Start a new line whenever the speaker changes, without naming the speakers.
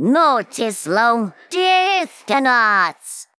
Notice long death cannot.